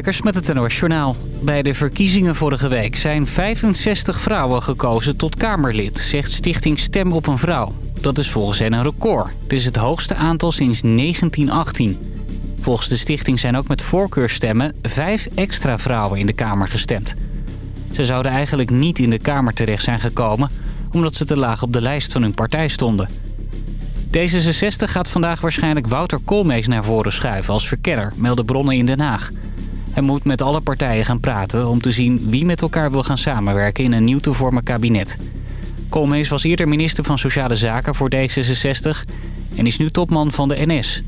Dijkers met het NOS Journaal. Bij de verkiezingen vorige week zijn 65 vrouwen gekozen tot Kamerlid, zegt stichting Stem op een Vrouw. Dat is volgens hen een record. Het is het hoogste aantal sinds 1918. Volgens de stichting zijn ook met voorkeurstemmen vijf extra vrouwen in de Kamer gestemd. Ze zouden eigenlijk niet in de Kamer terecht zijn gekomen... omdat ze te laag op de lijst van hun partij stonden. D66 gaat vandaag waarschijnlijk Wouter Koolmees naar voren schuiven als verkenner, melden bronnen in Den Haag. Moet met alle partijen gaan praten om te zien wie met elkaar wil gaan samenwerken in een nieuw te vormen kabinet. Koolmees was eerder minister van Sociale Zaken voor D66 en is nu topman van de NS.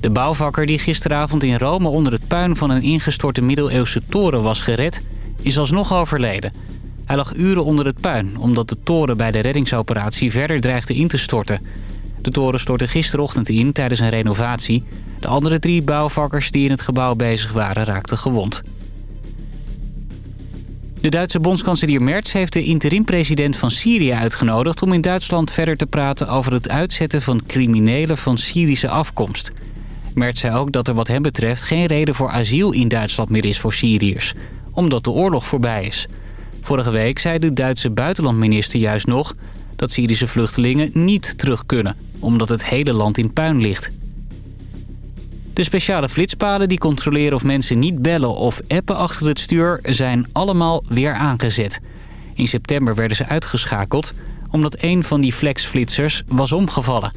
De bouwvakker die gisteravond in Rome onder het puin van een ingestorte middeleeuwse toren was gered, is alsnog overleden. Hij lag uren onder het puin, omdat de toren bij de reddingsoperatie verder dreigde in te storten. De toren stortte gisterochtend in tijdens een renovatie. De andere drie bouwvakkers die in het gebouw bezig waren raakten gewond. De Duitse bondskanselier Merz heeft de interim-president van Syrië uitgenodigd... om in Duitsland verder te praten over het uitzetten van criminelen van Syrische afkomst. Merz zei ook dat er wat hem betreft geen reden voor asiel in Duitsland meer is voor Syriërs... omdat de oorlog voorbij is... Vorige week zei de Duitse buitenlandminister juist nog... dat Syrische vluchtelingen niet terug kunnen, omdat het hele land in puin ligt. De speciale flitspalen die controleren of mensen niet bellen of appen achter het stuur... zijn allemaal weer aangezet. In september werden ze uitgeschakeld omdat een van die flexflitsers was omgevallen.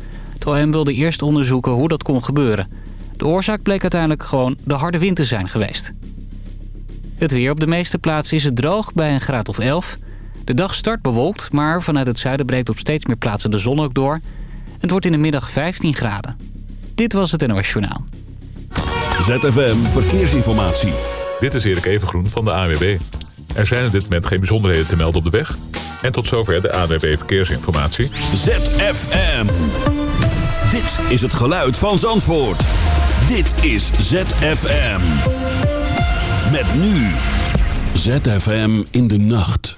OM wilde eerst onderzoeken hoe dat kon gebeuren. De oorzaak bleek uiteindelijk gewoon de harde wind te zijn geweest. Het weer op de meeste plaatsen is het droog bij een graad of 11. De dag start bewolkt, maar vanuit het zuiden breekt op steeds meer plaatsen de zon ook door. Het wordt in de middag 15 graden. Dit was het NOS Journaal. ZFM Verkeersinformatie. Dit is Erik Evengroen van de AWB. Er zijn op dit moment geen bijzonderheden te melden op de weg. En tot zover de AWB Verkeersinformatie. ZFM. Dit is het geluid van Zandvoort. Dit is ZFM. Met nu ZFM in de nacht.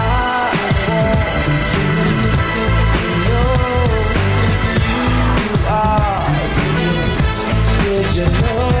Your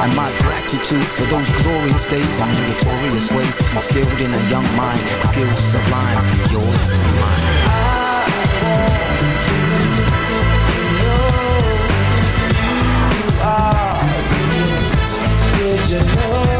and my gratitude for those glorious days and victorious ways instilled in a young mind, skills sublime, yours to mine. You are, you know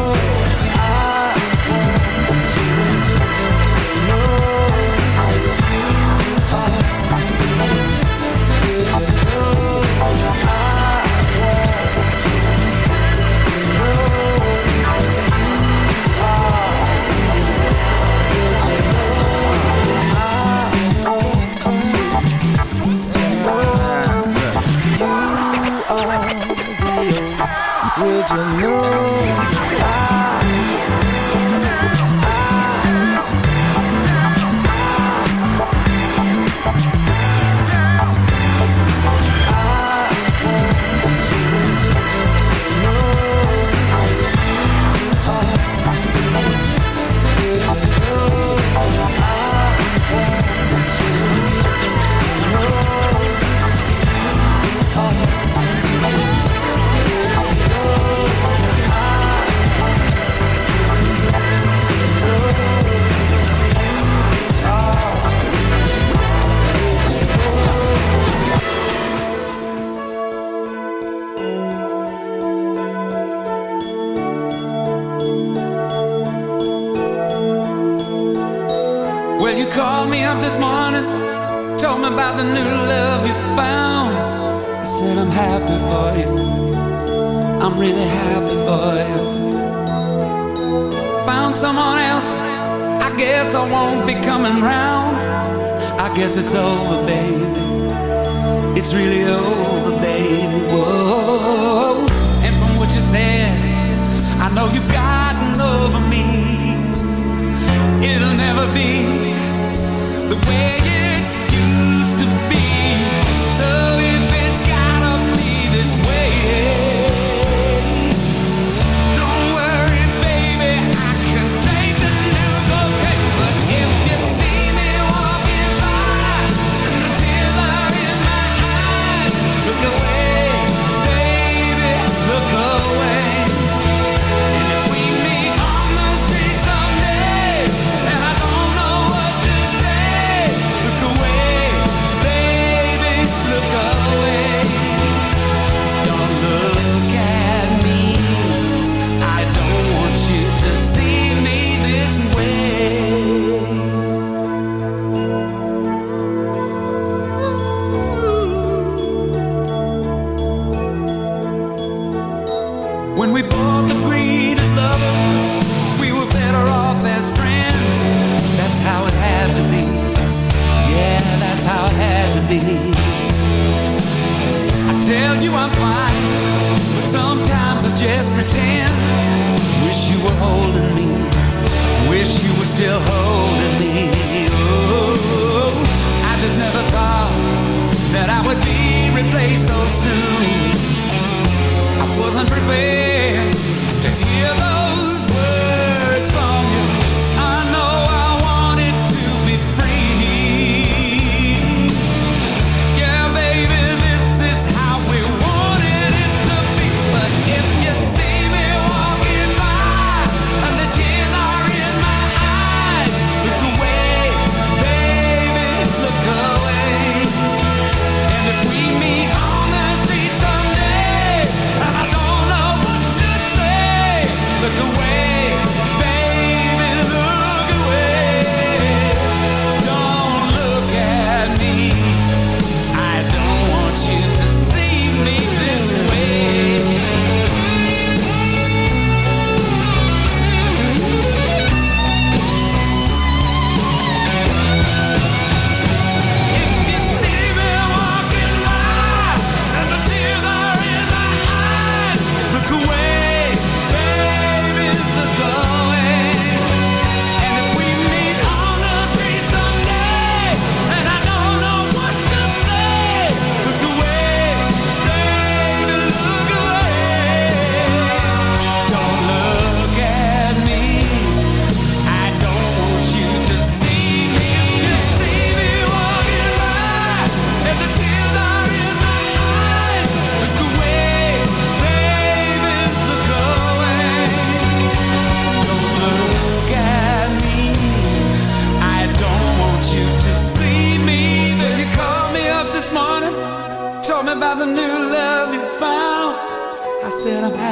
Would you know? it's over, baby. It's really over, baby.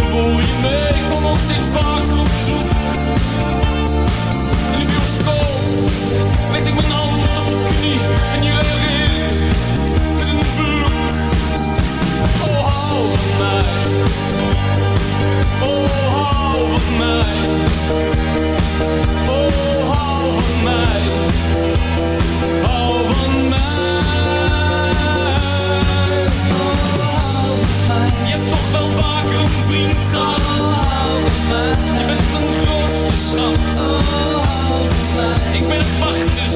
me voor je mee. Ik kwam nog steeds vaak op zoek. In de bioscoop werd ik me Ik ben een wachter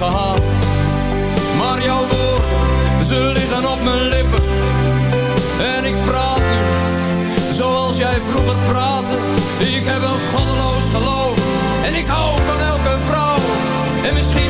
gehaald. Maar jouw woorden, ze liggen op mijn lippen. En ik praat nu, zoals jij vroeger praatte. Ik heb een goddeloos geloof. En ik hou van elke vrouw. En misschien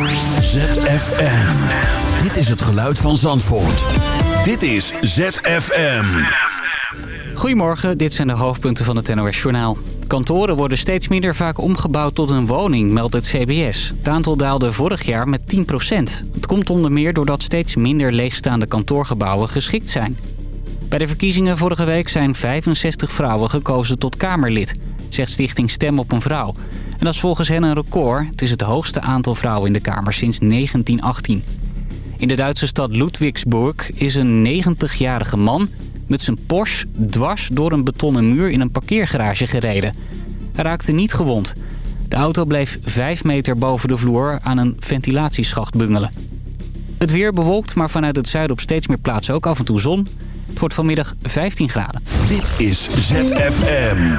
ZFM. Dit is het geluid van Zandvoort. Dit is ZFM. Goedemorgen, dit zijn de hoofdpunten van het NOS Journaal. Kantoren worden steeds minder vaak omgebouwd tot een woning, meldt het CBS. Het aantal daalde vorig jaar met 10% Het komt onder meer doordat steeds minder leegstaande kantoorgebouwen geschikt zijn. Bij de verkiezingen vorige week zijn 65 vrouwen gekozen tot Kamerlid, zegt stichting Stem op een Vrouw. En dat is volgens hen een record. Het is het hoogste aantal vrouwen in de Kamer sinds 1918. In de Duitse stad Ludwigsburg is een 90-jarige man met zijn Porsche dwars door een betonnen muur in een parkeergarage gereden. Hij raakte niet gewond. De auto bleef 5 meter boven de vloer aan een ventilatieschacht bungelen. Het weer bewolkt, maar vanuit het zuiden op steeds meer plaatsen ook af en toe zon. Het wordt vanmiddag 15 graden. Dit is ZFM.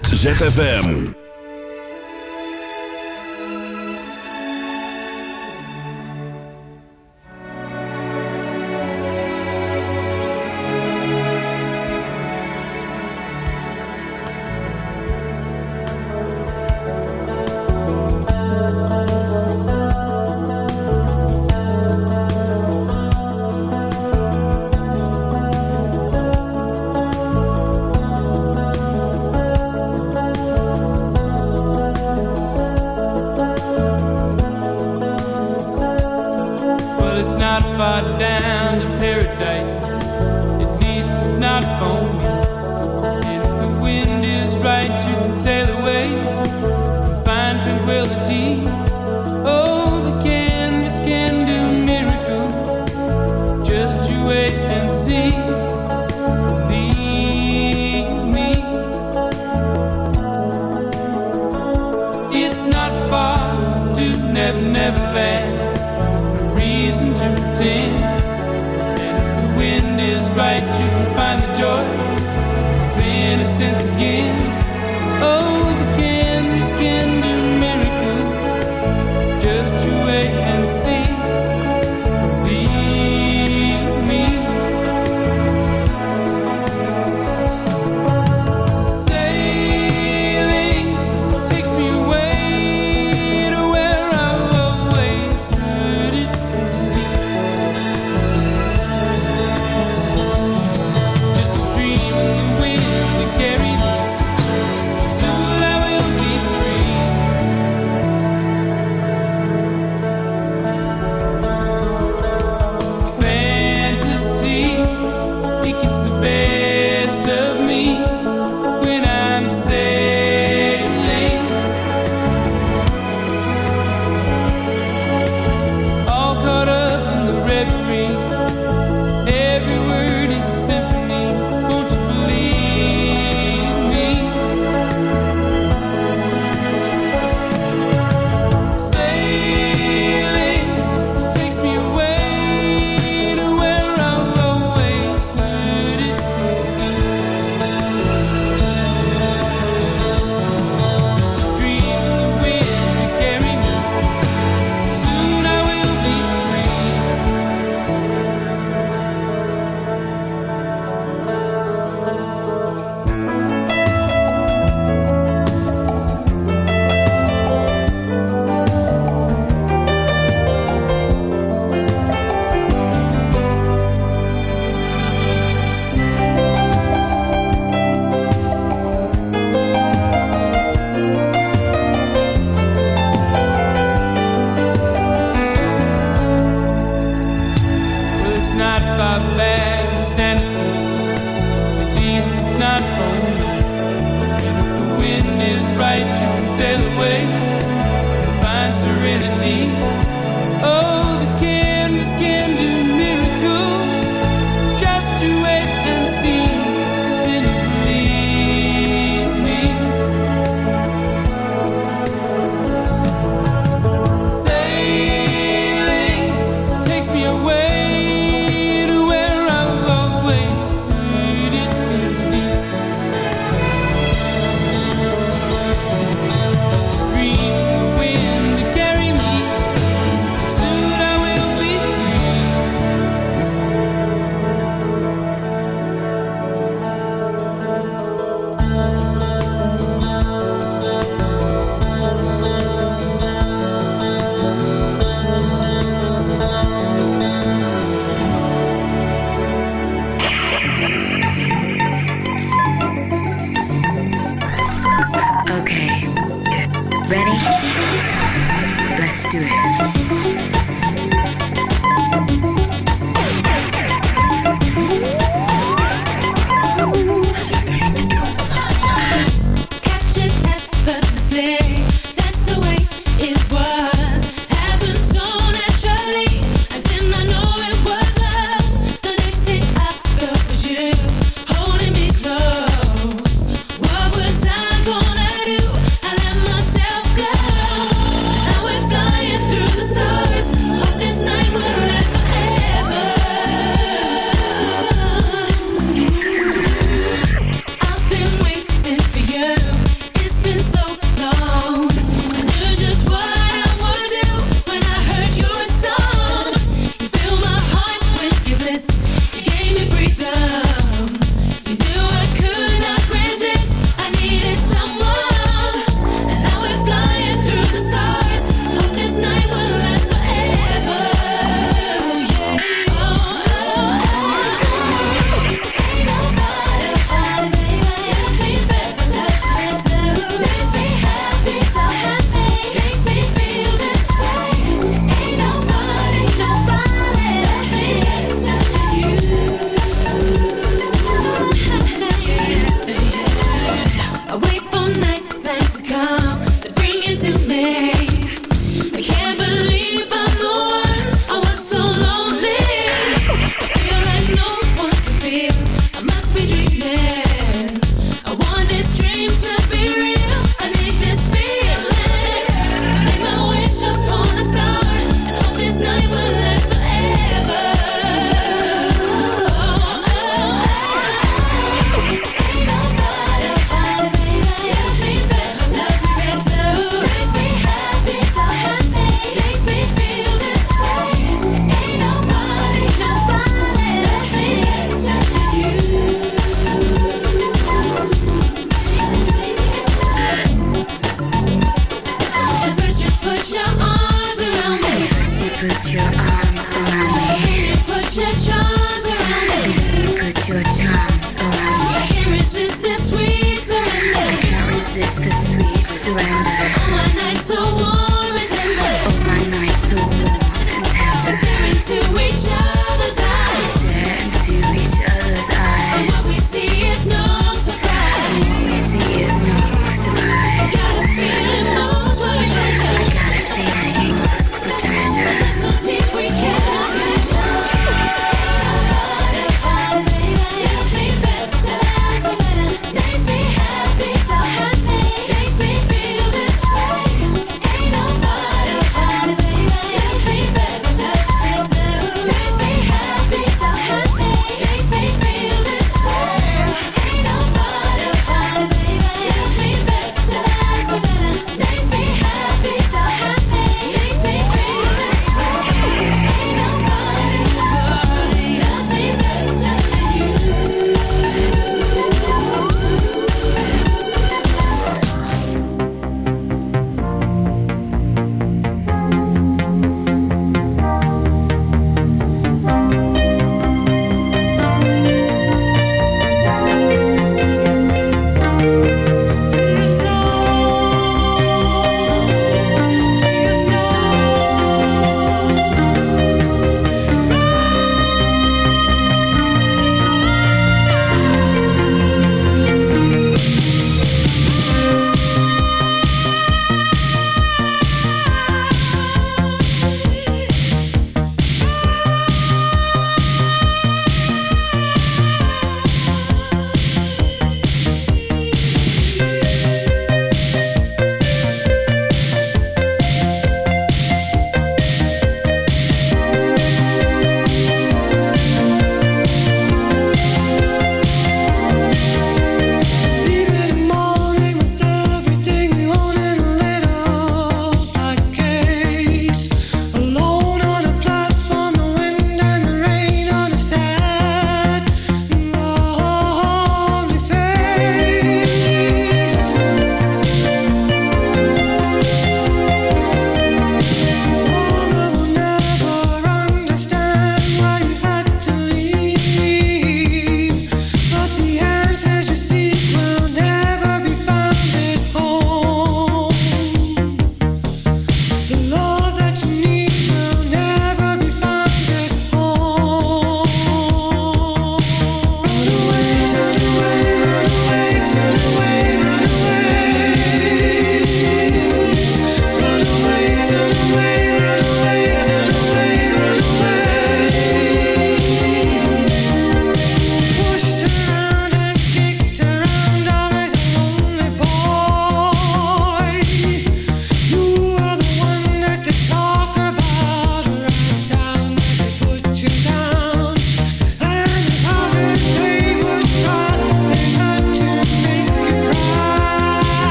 ZFM.